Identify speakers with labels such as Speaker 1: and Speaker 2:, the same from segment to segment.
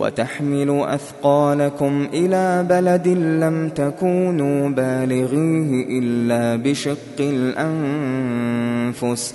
Speaker 1: وتحمل أثقالكم إلى بلد لم تكونوا بالغيه إلا بشق الأنفس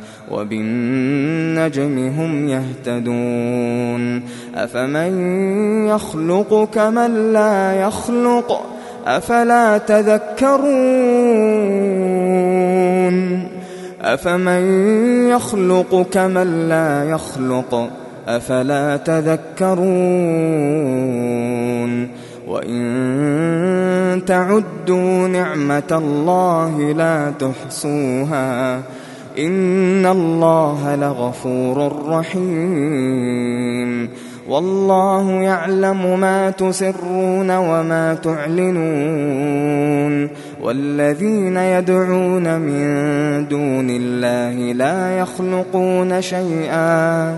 Speaker 1: وبالنجم هم يهتدون أفمن يخلق كمن لا يخلق أفلا تذكرون أفمن يخلق كمن لا يخلق أفلا تذكرون وإن تعدوا نعمة الله لا تحصوها إن الله لغفور رحيم. والله يعلم ما تسرون وما تعلنون. والذين يدعون من دون الله لا يخلقون شيئا.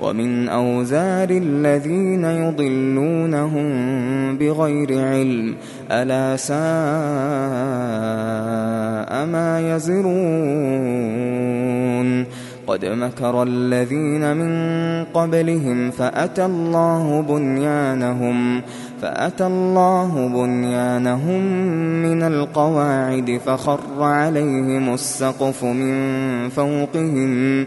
Speaker 1: ومن أوزار الذين يضلونهم بغير علم ألا ساء ما يزرون. قد مكر الذين من قبلهم فأتى الله بنيانهم فأتى الله بنيانهم من القواعد فخر عليهم السقف من فوقهم.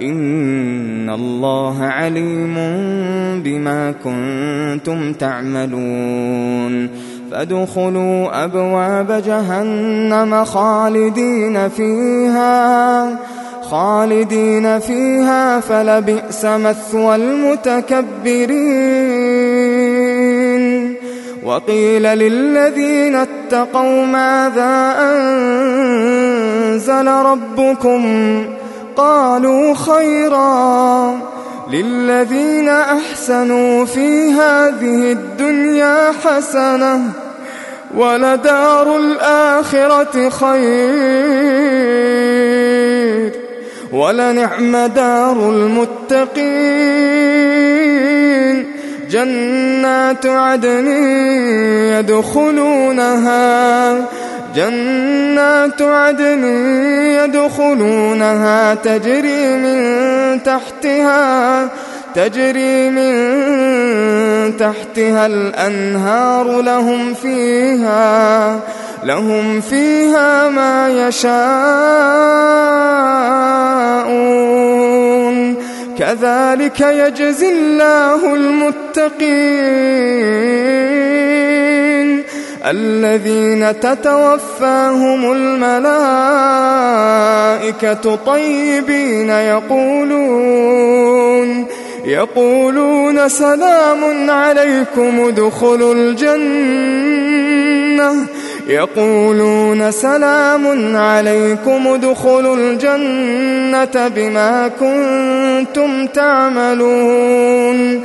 Speaker 1: إن الله عليم بما كنتم تعملون فادخلوا أبواب جهنم خالدين فيها خالدين فيها فلبئس مثوى المتكبرين وقيل للذين اتقوا ماذا أنزل ربكم قالوا خيرا للذين أحسنوا في هذه الدنيا حسنة ولدار الآخرة خير. ولنعم دار المتقين. جنات عدن يدخلونها. جنات عدن يدخلونها تجري من تحتها تجري من تحتها الأنهار لهم فيها لهم فيها ما يشاءون. كذلك يجزي الله المتقين. الذين تتوفاهم الملائكة طيبين يقولون يقولون سلام عليكم ادخلوا الجنة. يقولون سلام عليكم ادخلوا الجنة بما كنتم تعملون.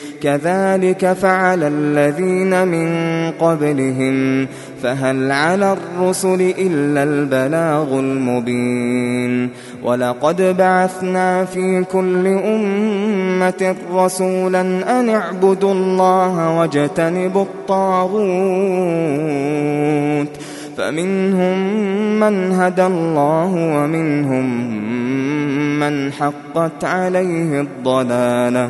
Speaker 1: كذلك فعل الذين من قبلهم فهل على الرسل إلا البلاغ المبين. ولقد بعثنا في كل أمة رسولا أن اعبدوا الله واجتنبوا الطاغوت فمنهم من هدى الله ومنهم من حقت عليه الضلالة.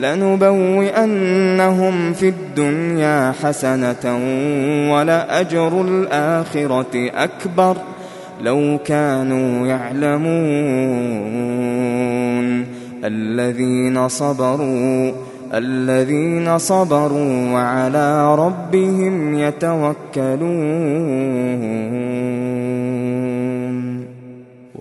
Speaker 1: لنبوئنهم في الدنيا حسنة ولأجر الآخرة أكبر لو كانوا يعلمون الذين صبروا الذين صبروا وعلى ربهم يتوكلون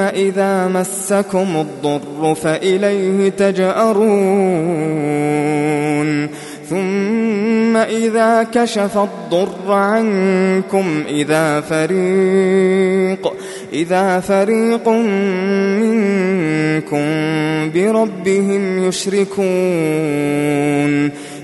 Speaker 1: إذا مسكم الضر فإليه تجأرون. ثم إذا كشف الضر عنكم إذا فريق إذا فريق منكم بربهم يشركون.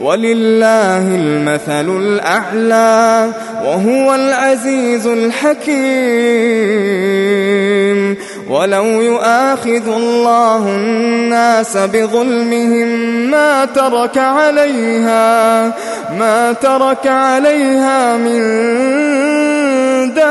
Speaker 1: ولله المثل الأعلى وهو العزيز الحكيم. ولو يؤاخذ الله الناس بظلمهم ما ترك عليها ما ترك عليها من دابة.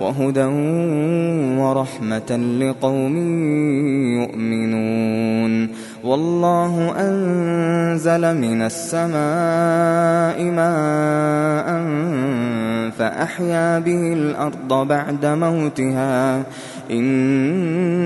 Speaker 1: وهدى ورحمة لقوم يؤمنون. والله أنزل من السماء ماء فأحيا به الأرض بعد موتها.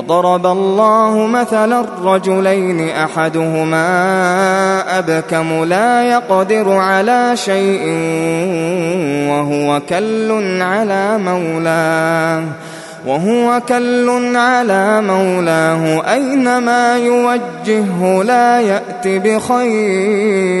Speaker 1: وضرب الله مثلا الرجلين أحدهما أبكم لا يقدر على شيء وهو كل على مولاه وهو كل على مولاه أينما يوجهه لا يأت بخير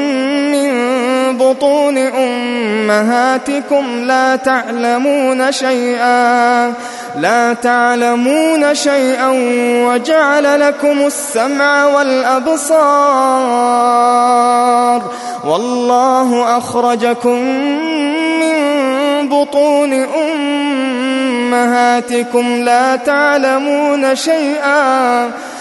Speaker 1: بطون أمهاتكم لا تعلمون شيئا لا تعلمون شيئا وجعل لكم السمع والأبصار. والله أخرجكم من بطون أمهاتكم لا تعلمون شيئا.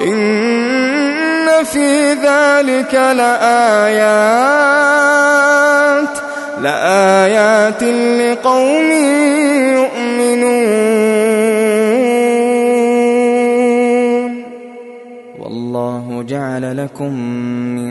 Speaker 1: إن في ذلك لآيات لآيات لقوم يؤمنون. والله جعل لكم من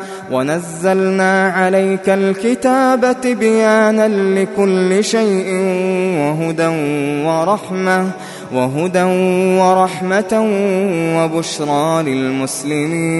Speaker 1: ونزلنا عليك الكتاب بيانا لكل شيء وهدى ورحمة وهدى ورحمة وبشرى للمسلمين.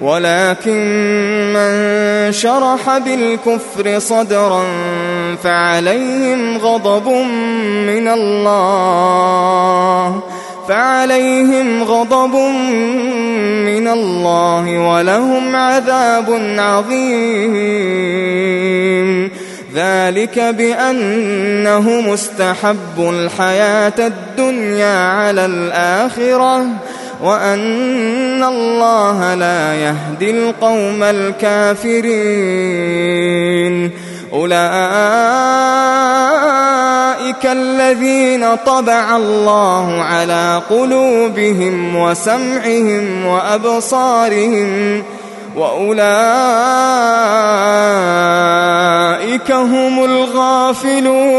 Speaker 1: ولكن من شرح بالكفر صدرا فعليهم غضب من الله فعليهم غضب من الله ولهم عذاب عظيم. ذلك بأنه مستحب الحياة الدنيا على الآخرة وأن الله لا يهدي القوم الكافرين. أولئك الذين طبع الله على قلوبهم وسمعهم وأبصارهم وأولئك هم الغافلون.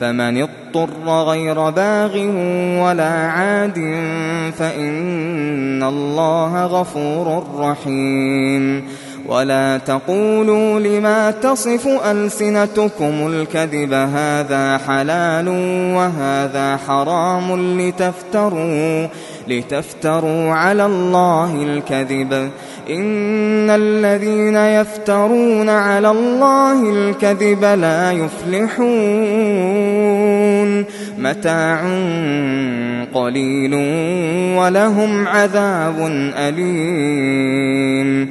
Speaker 1: فمن اضطر غير باغ ولا عاد فإن الله غفور رحيم. ولا تقولوا لما تصف ألسنتكم الكذب هذا حلال وهذا حرام لتفتروا لتفتروا على الله الكذب. إن الذين يفترون على الله الكذب لا يفلحون. متاع قليل ولهم عذاب أليم.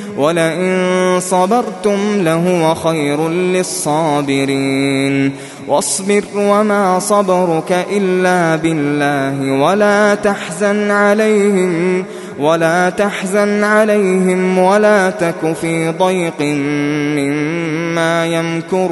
Speaker 1: ولئن صبرتم لهو خير للصابرين. واصبر وما صبرك إلا بالله ولا تحزن عليهم ولا تحزن عليهم ولا تك في ضيق مما يمكرون.